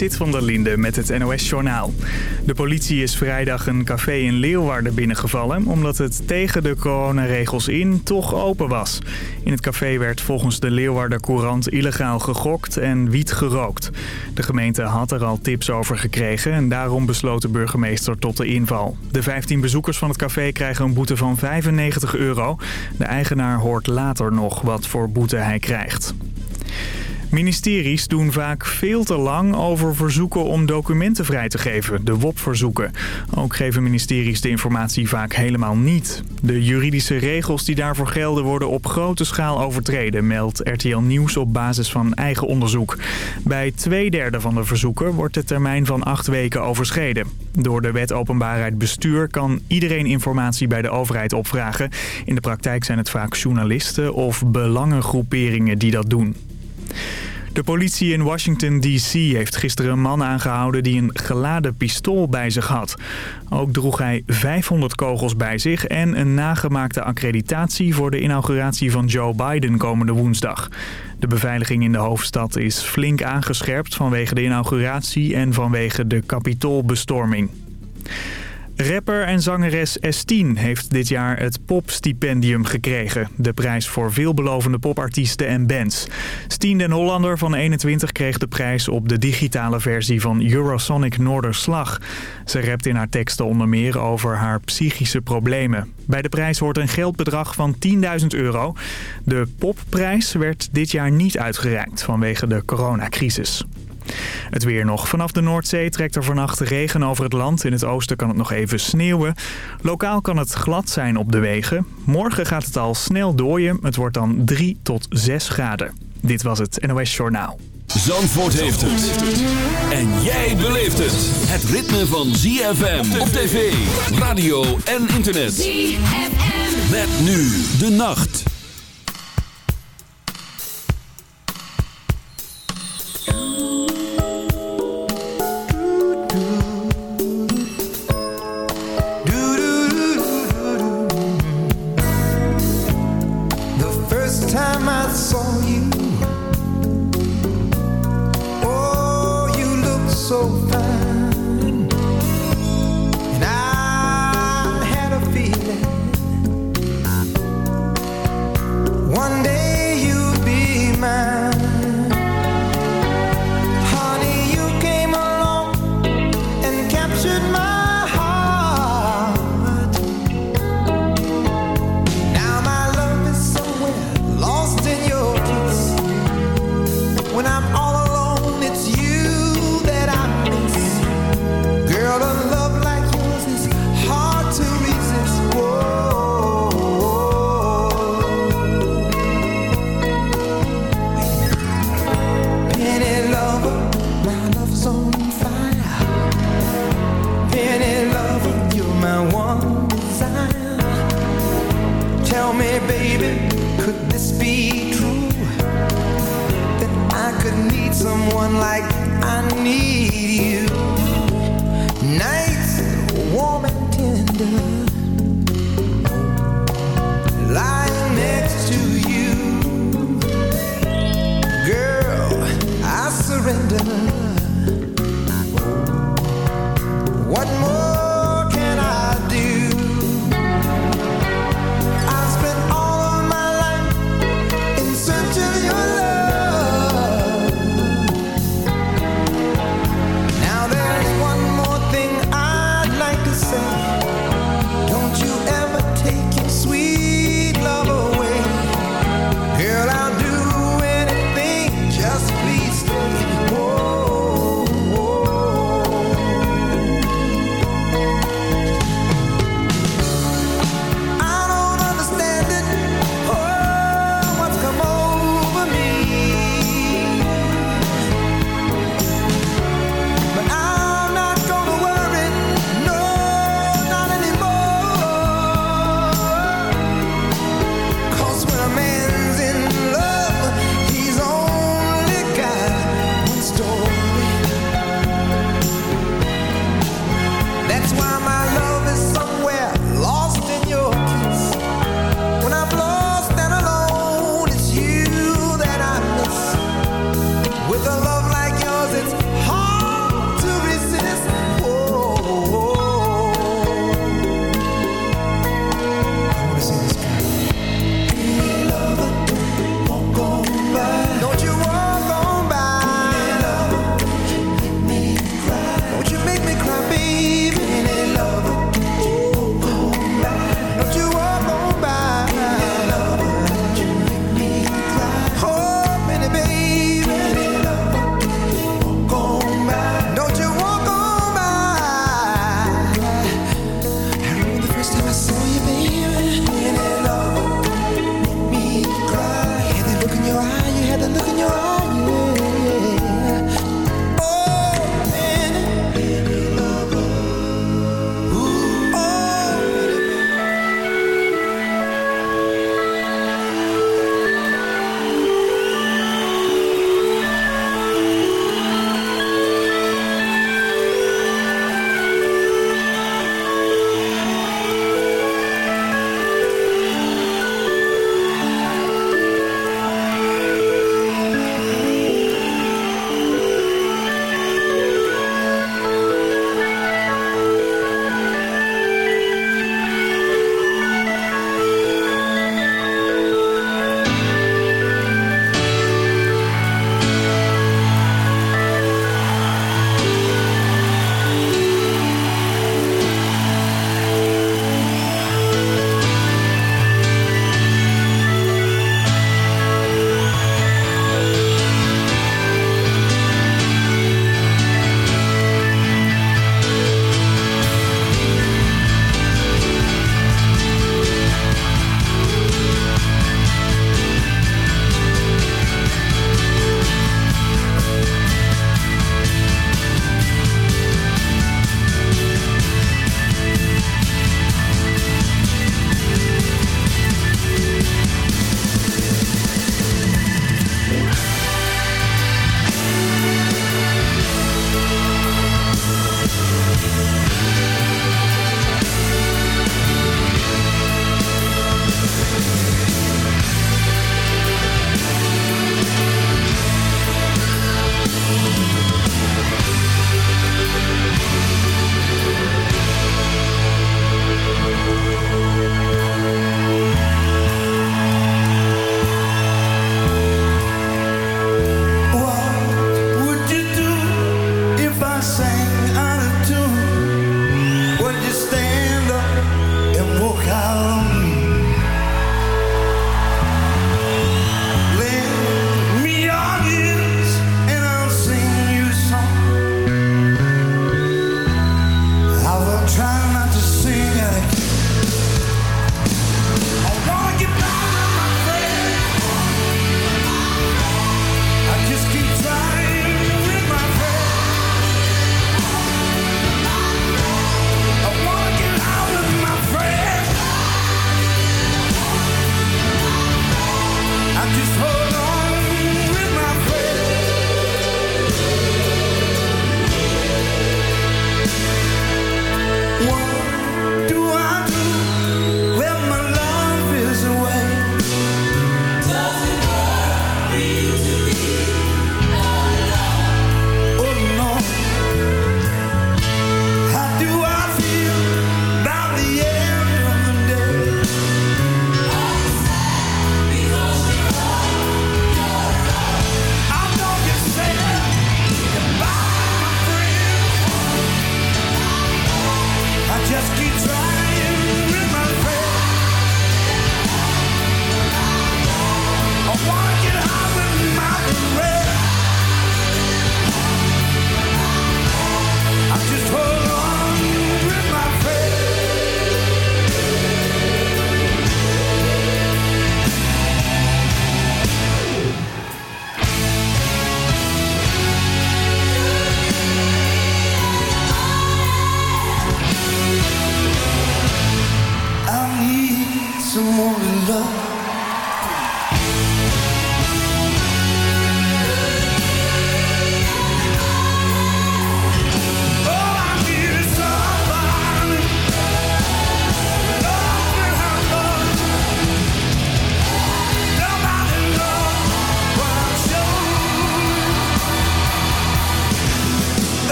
Sit van der Linde met het NOS-journaal. De politie is vrijdag een café in Leeuwarden binnengevallen... omdat het tegen de coronaregels in toch open was. In het café werd volgens de Leeuwarden Courant illegaal gegokt en wiet gerookt. De gemeente had er al tips over gekregen... en daarom besloot de burgemeester tot de inval. De 15 bezoekers van het café krijgen een boete van 95 euro. De eigenaar hoort later nog wat voor boete hij krijgt. Ministeries doen vaak veel te lang over verzoeken om documenten vrij te geven, de WOP-verzoeken. Ook geven ministeries de informatie vaak helemaal niet. De juridische regels die daarvoor gelden worden op grote schaal overtreden, meldt RTL Nieuws op basis van eigen onderzoek. Bij twee derde van de verzoeken wordt de termijn van acht weken overschreden. Door de wet openbaarheid bestuur kan iedereen informatie bij de overheid opvragen. In de praktijk zijn het vaak journalisten of belangengroeperingen die dat doen. De politie in Washington D.C. heeft gisteren een man aangehouden die een geladen pistool bij zich had. Ook droeg hij 500 kogels bij zich en een nagemaakte accreditatie voor de inauguratie van Joe Biden komende woensdag. De beveiliging in de hoofdstad is flink aangescherpt vanwege de inauguratie en vanwege de kapitoolbestorming. Rapper en zangeres S10 heeft dit jaar het Popstipendium gekregen. De prijs voor veelbelovende popartiesten en bands. Stien den Hollander van 21 kreeg de prijs op de digitale versie van Eurosonic Noorderslag. Ze rapt in haar teksten onder meer over haar psychische problemen. Bij de prijs hoort een geldbedrag van 10.000 euro. De popprijs werd dit jaar niet uitgereikt vanwege de coronacrisis. Het weer nog. Vanaf de Noordzee trekt er vannacht regen over het land. In het oosten kan het nog even sneeuwen. Lokaal kan het glad zijn op de wegen. Morgen gaat het al snel dooien. Het wordt dan 3 tot 6 graden. Dit was het NOS Journaal. Zandvoort heeft het. En jij beleeft het. Het ritme van ZFM op tv, radio en internet. ZFM. Met nu de nacht. tender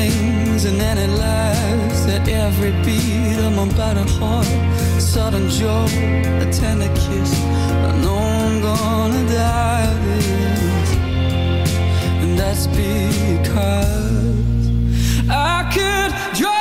hangs and then it laughs at every beat of my battered heart. A Sudden joy, a tender kiss. I know I'm gonna die this, and that's because I could drive.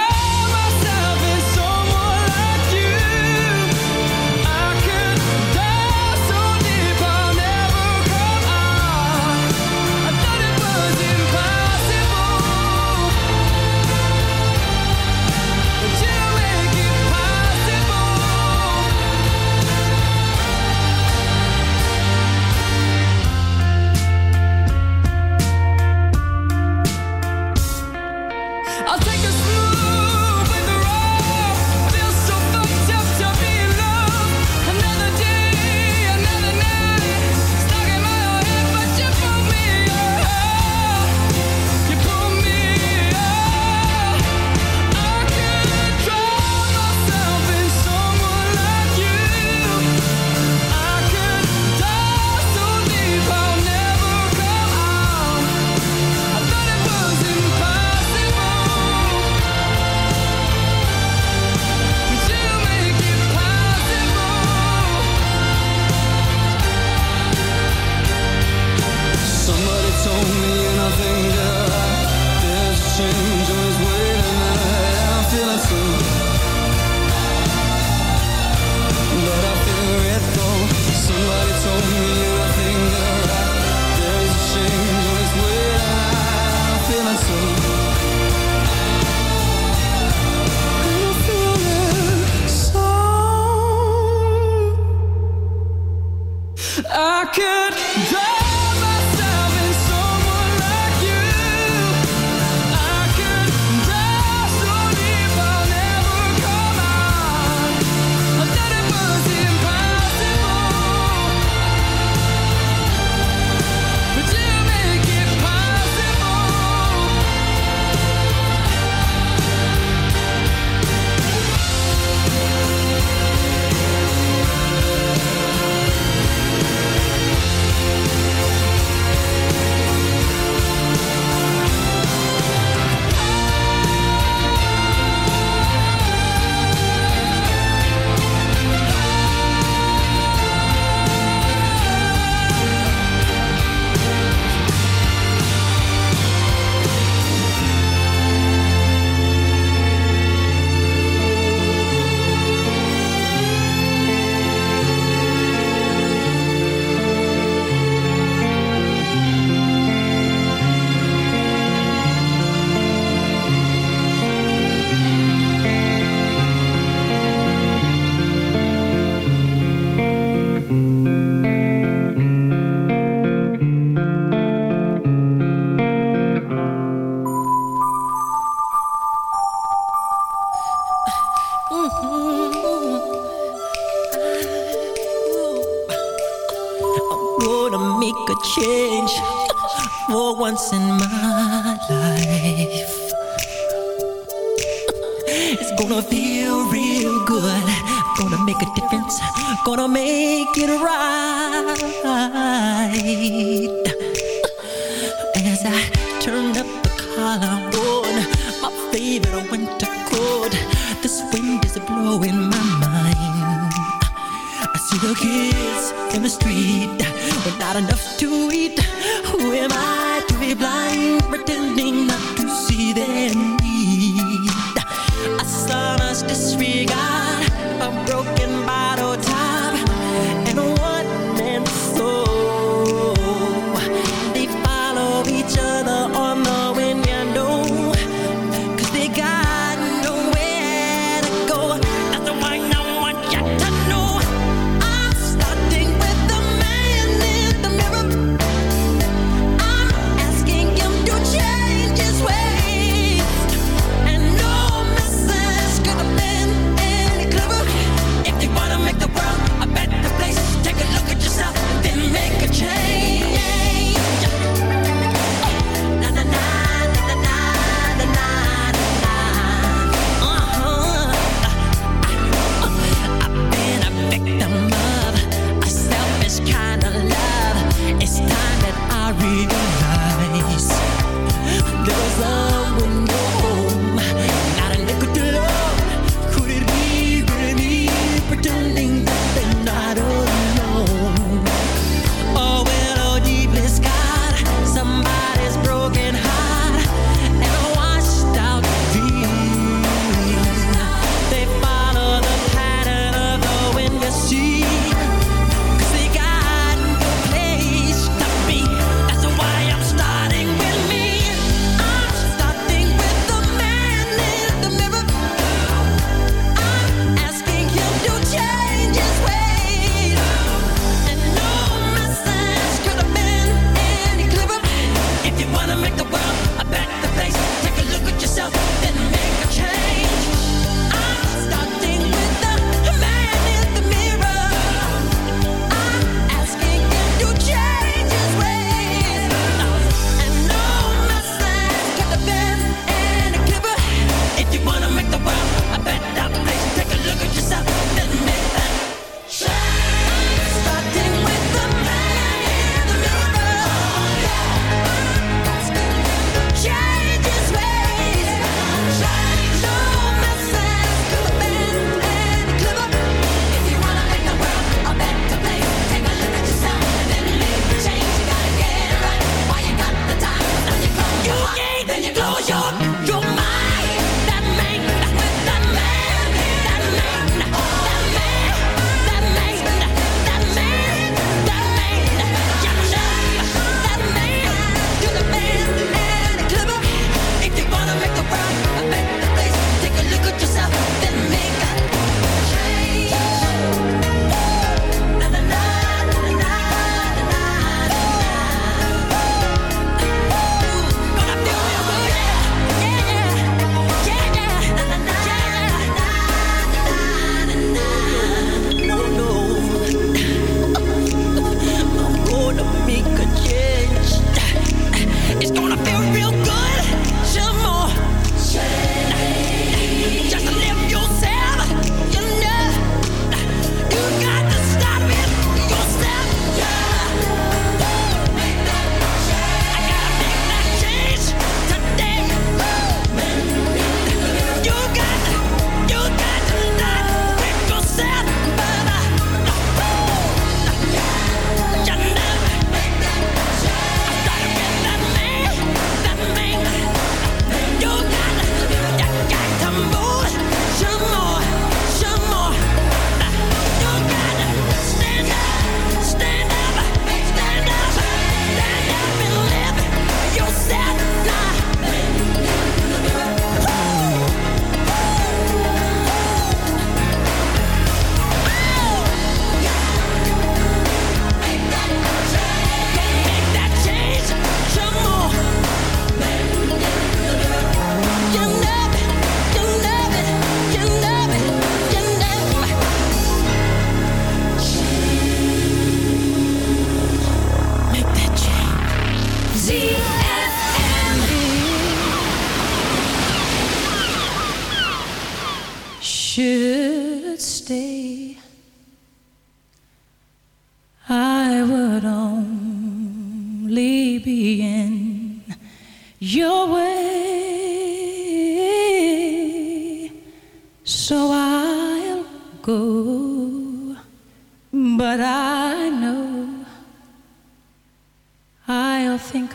I could die.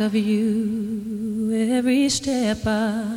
of you every step I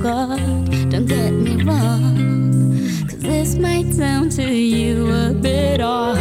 God, don't get me wrong. Cause this might sound to you a bit odd.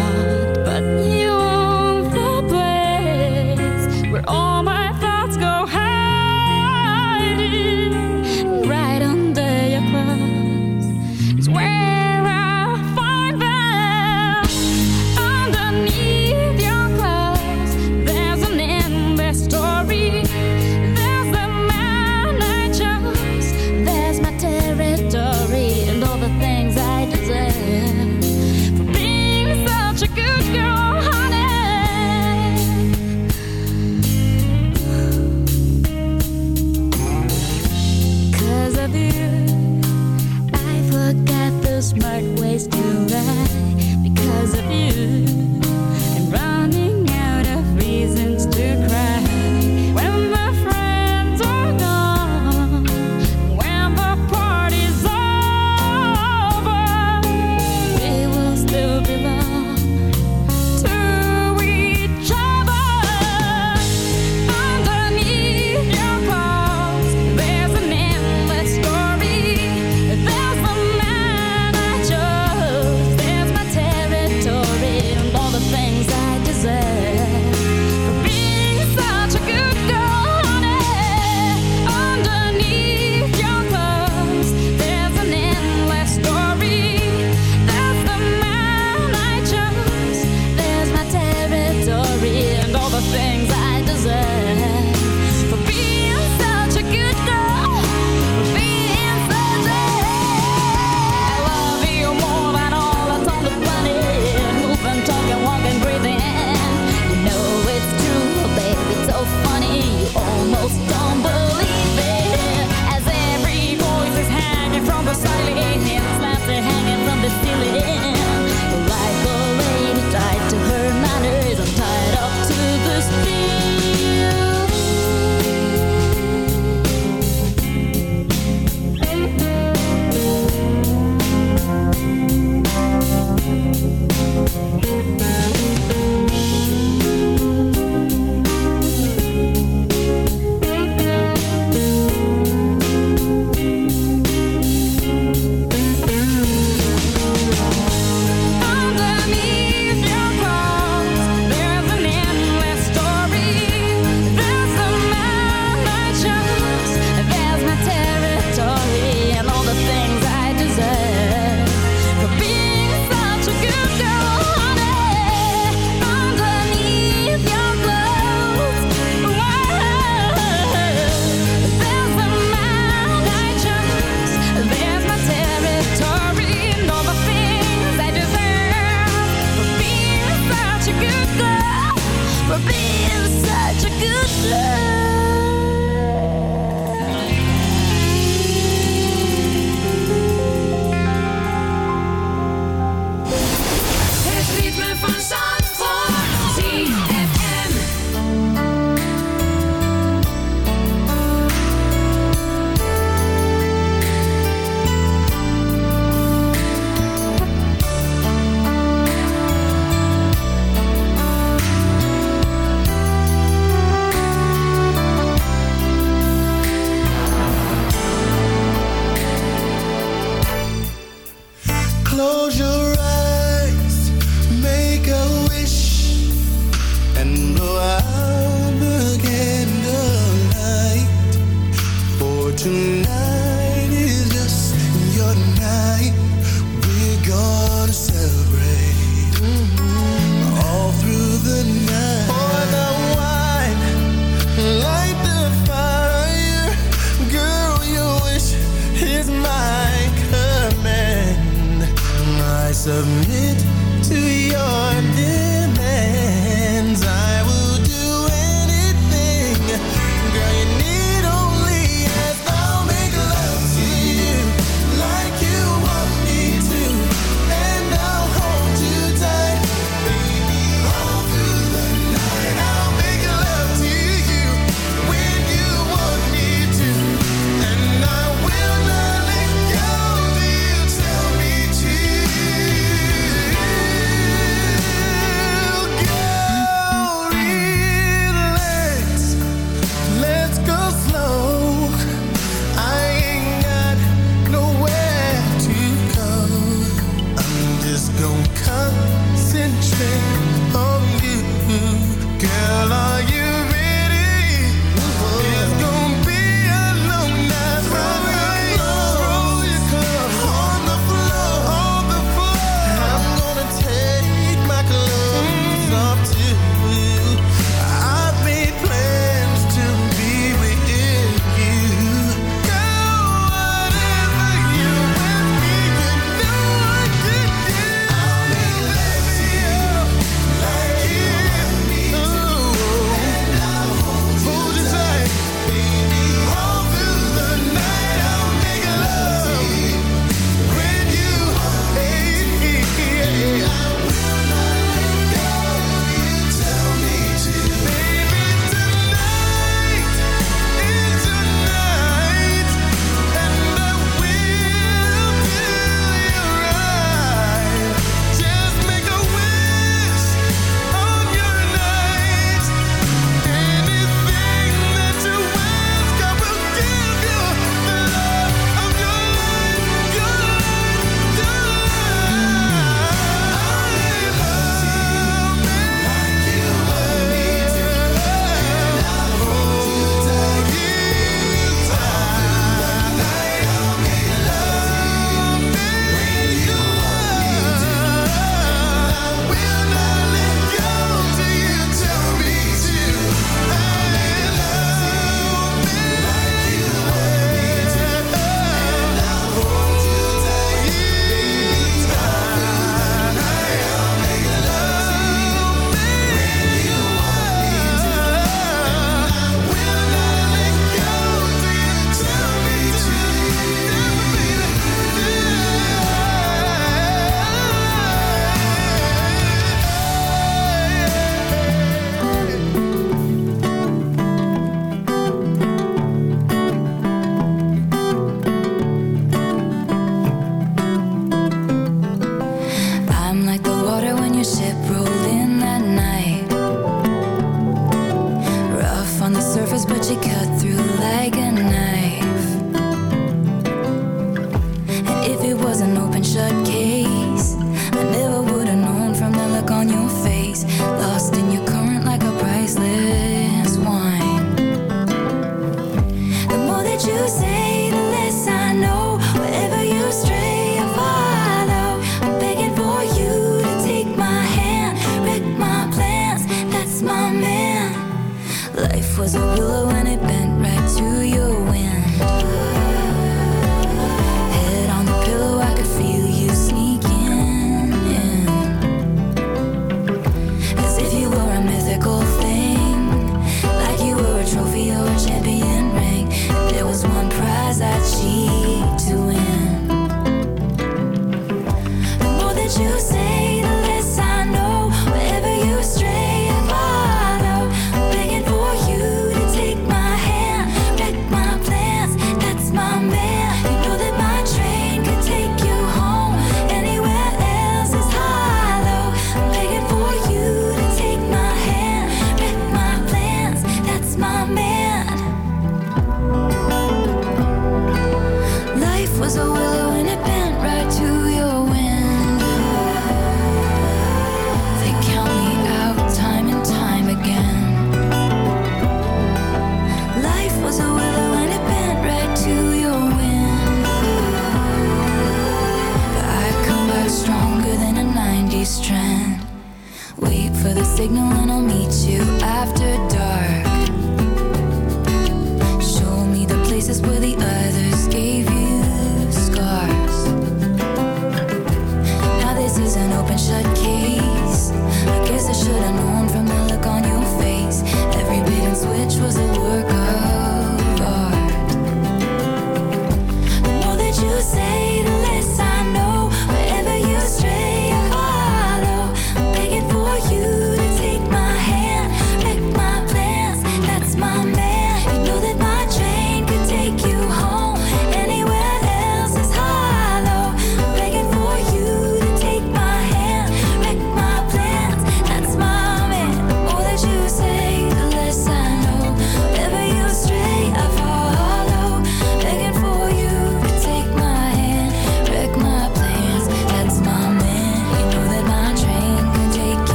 but you cut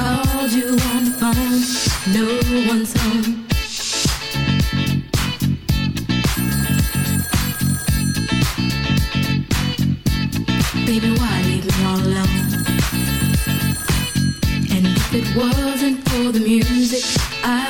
Called you on the phone, no one's home. Baby, why leave me all alone? And if it wasn't for the music, I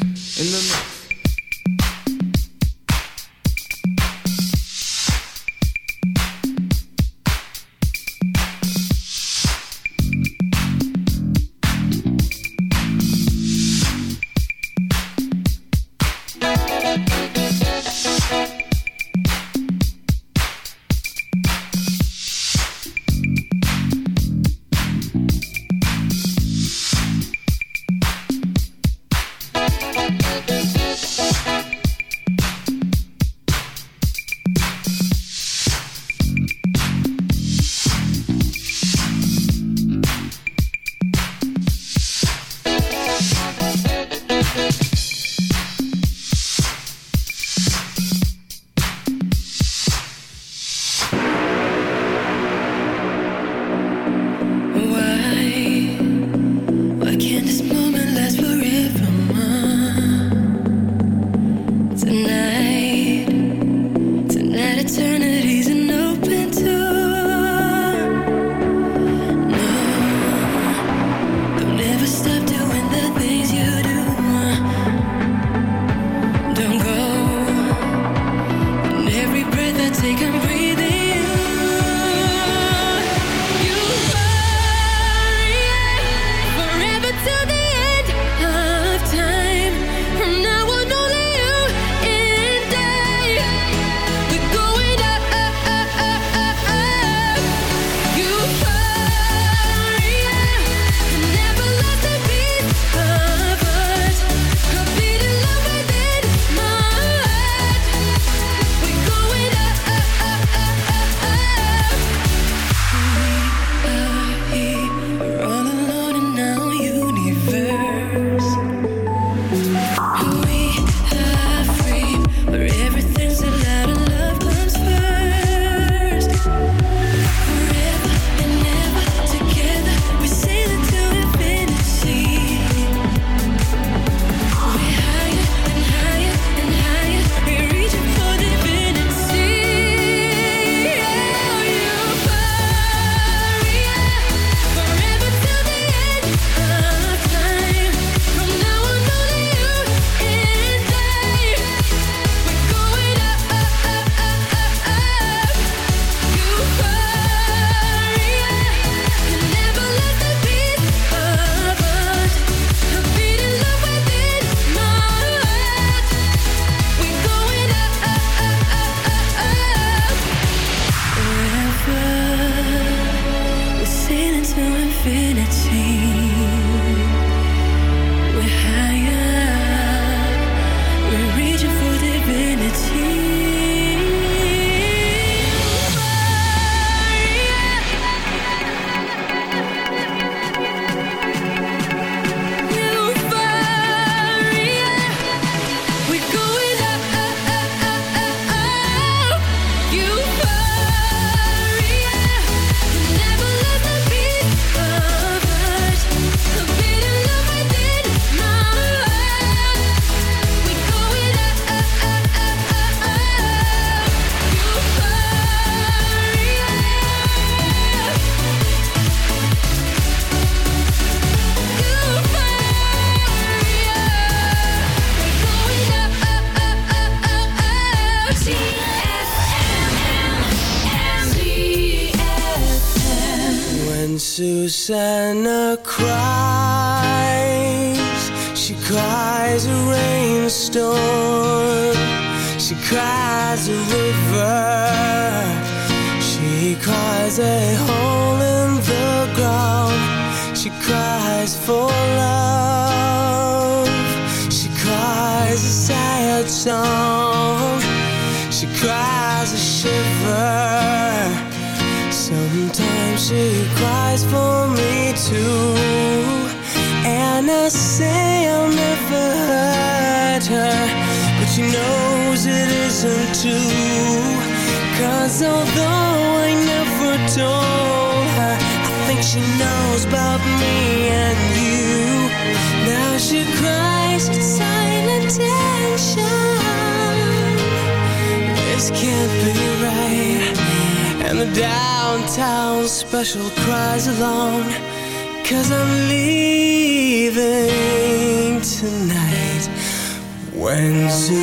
them good.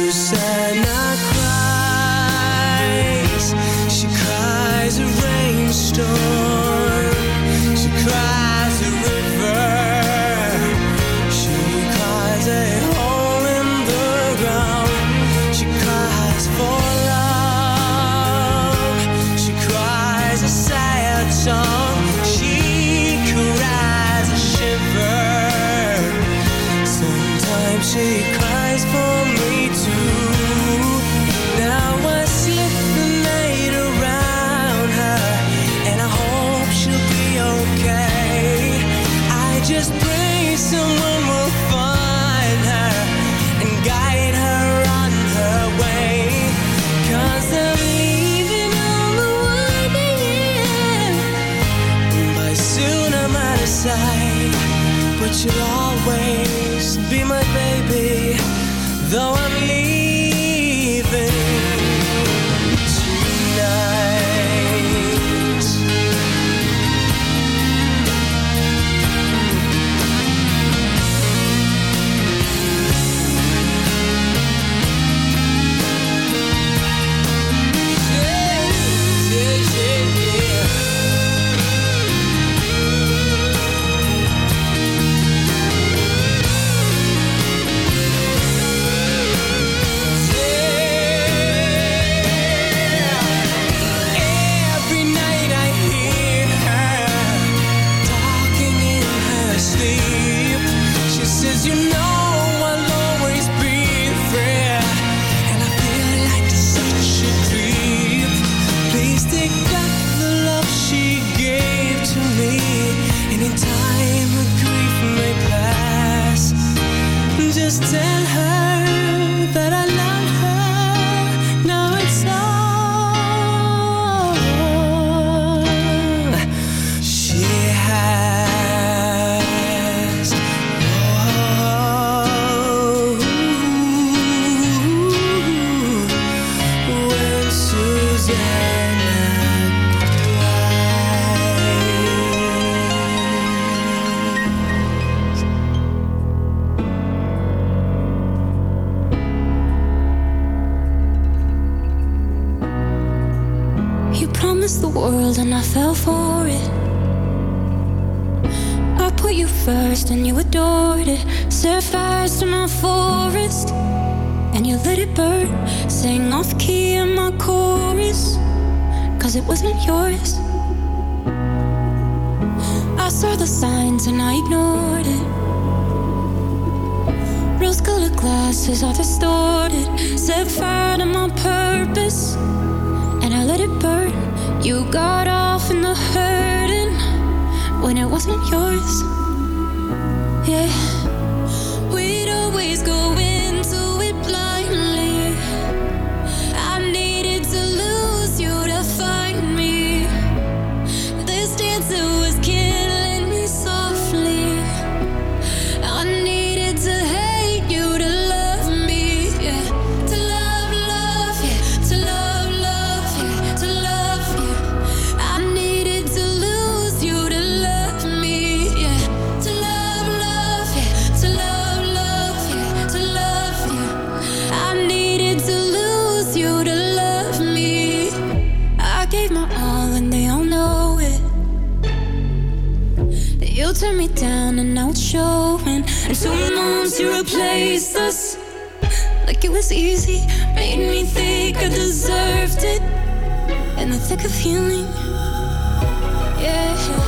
When me down and now it's showing. And two months to replace us like it was easy. Made me think I deserved it in the thick of healing. Yeah.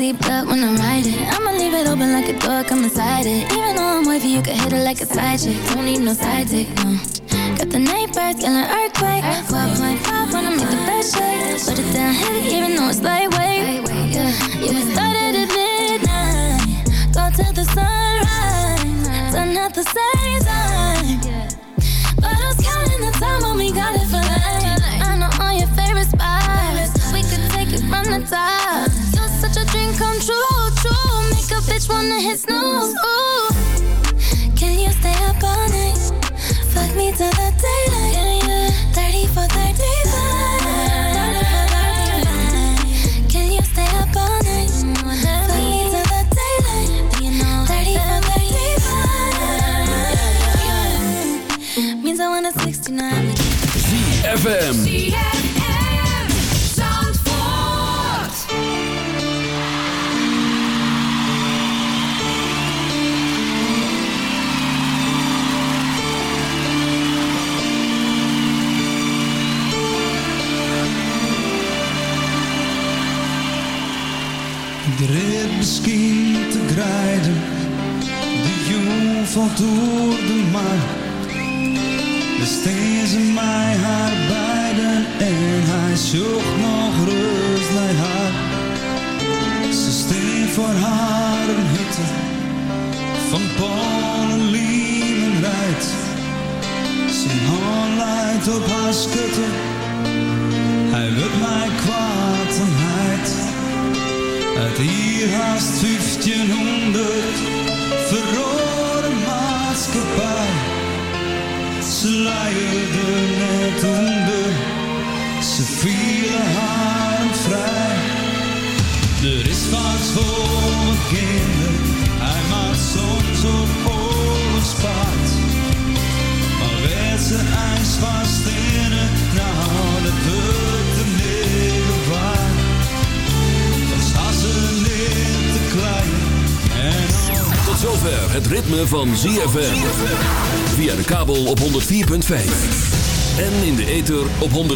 seatbelt when I'm riding. I'ma leave it open like a door, come inside it. Even though I'm wavy, you can hit it like a side chick. Don't need no side dick, no. Got the night birds, an earthquake. 12.5 when I'm the best shape. Put it down heavy, even though it's lightweight. Yeah, you started. on his nose Ooh. Can you stay up all night? Fuck me till the day